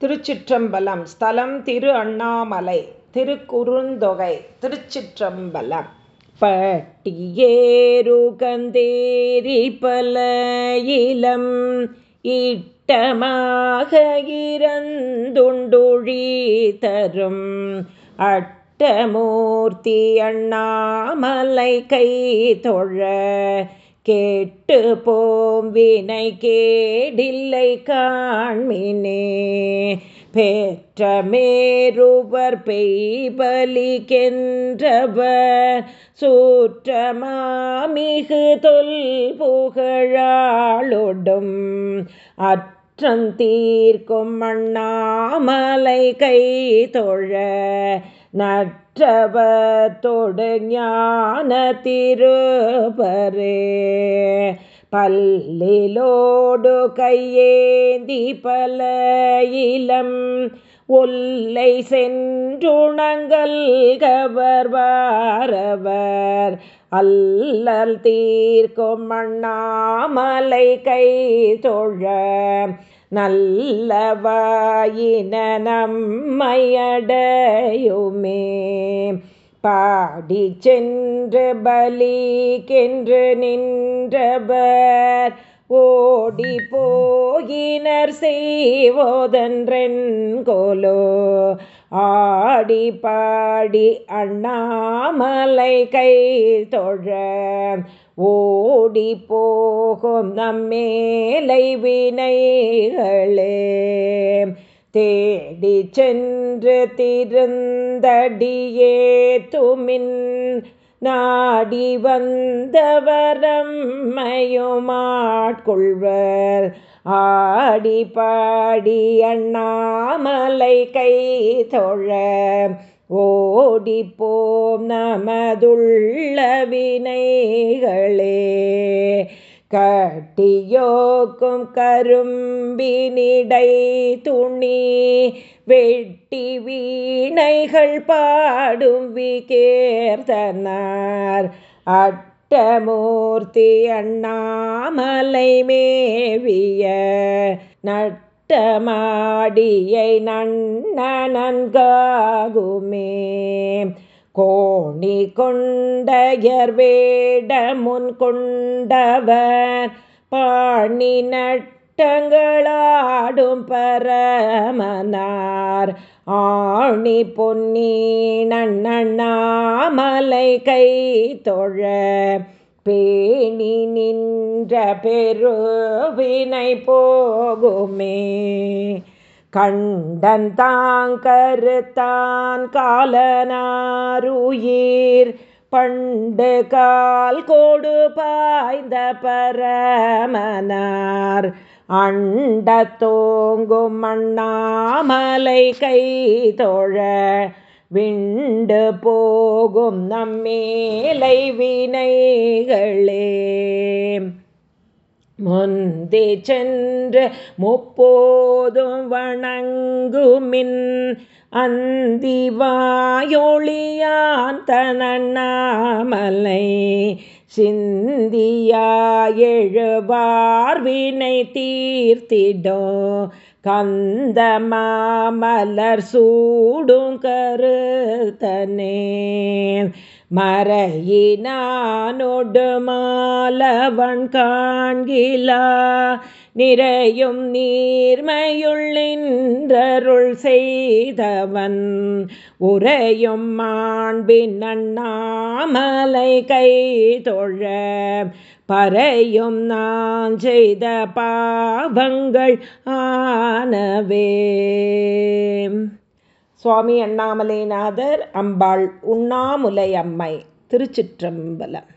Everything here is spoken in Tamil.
திருச்சிற்றம்பலம் ஸ்தலம் திரு அண்ணாமலை திருக்குறுந்தொகை திருச்சிற்றம்பலம். பட்டியேரு கந்தேரி பல இளம் இட்டமாக இறந்துண்டுழி தரும் அட்டமூர்த்தி அண்ணாமலை கை தொழ கேட்டு போம் வினை கேடில்லை காண்மினே. பேற்ற மேருவர் பெய்பலிக்கென்றவர் சூற்றமாமிகு தொல் புகழாளொடும் அற்றந்தீர்க்கும் மண்ணாமலை கை தொழ நற்றவத்தோடு ஞான திருபரே. பல்லிலோடு கையேந்தி பல இளம் ஒல்லை சென்றுணங்கள் கவர்வாரவர் அல்லல் தீர்க்கும் மண்ணாமலை கை தொழ நல்லவாயின நம்மையடையுமே பாடி சென்று பலிக்கென்று நின்றவர். ஓடி போகினர் செய்வோதன்றென்கோலோ ஆடி பாடி அண்ணாமலை கை தொழ. ஓடி போகும் நம்மேலை வினைகளே. தேடி சென்று திருந்தடியே துமின் நாடி வந்தவரம்மையுமாட்கொள்வர். ஆடி பாடி அண்ணாமலை கை தொழ ஓடிப்போம் போம் நமதுள்ள வினைகளே. கட்டியோக்கும் கரும்பினிடை துணி வெட்டி வீணைகள் பாடும் விகேர்த்தனார் அட்டமூர்த்தி அண்ணாமலை மேவிய நட் நட்டமாடியை நன்ன நன்காகுமே கோணி கொண்டயர் வேடமுன் கொண்டவர் பாணி நட்டங்களாடும் பரமனார். ஆணி பொன்னி நன்னண்ணாமலை கை தொழ பேணி நின்ற பெருவினை போகுமே. கண்டன் தாங்கருத்தான் காலனாருயிர். பண்டு கால் கோடு பாய்ந்த பரமனார். அண்ட தோங்கும் மண்ணாமலை கை தோழ விண்டு போகும் நம்மேலை வினைகளே. முந்தி சென்று முப்போதும் வணங்குமின் அந்தி அந்திவாயொளியான் தனண்ணாமலை. சிந்தியாயெழுவார்வினை தீர்த்திடோ. கந்த மாமலர் சூடும் கருத்தனே மறையினானொடு மாலவன் காண்கிலா. நிறையும் நீர்மையுள்ளின்றருள் செய்தவன் உரையும் மாண்பின் அண்ணாமலை கை தொழ பறையும் நான் செய்த பாவங்கள் ஆனவே. சுவாமி அண்ணாமலைநாதர் அம்பாள் உண்ணாமுலை அம்மை திருச்சிற்றம்பலம்.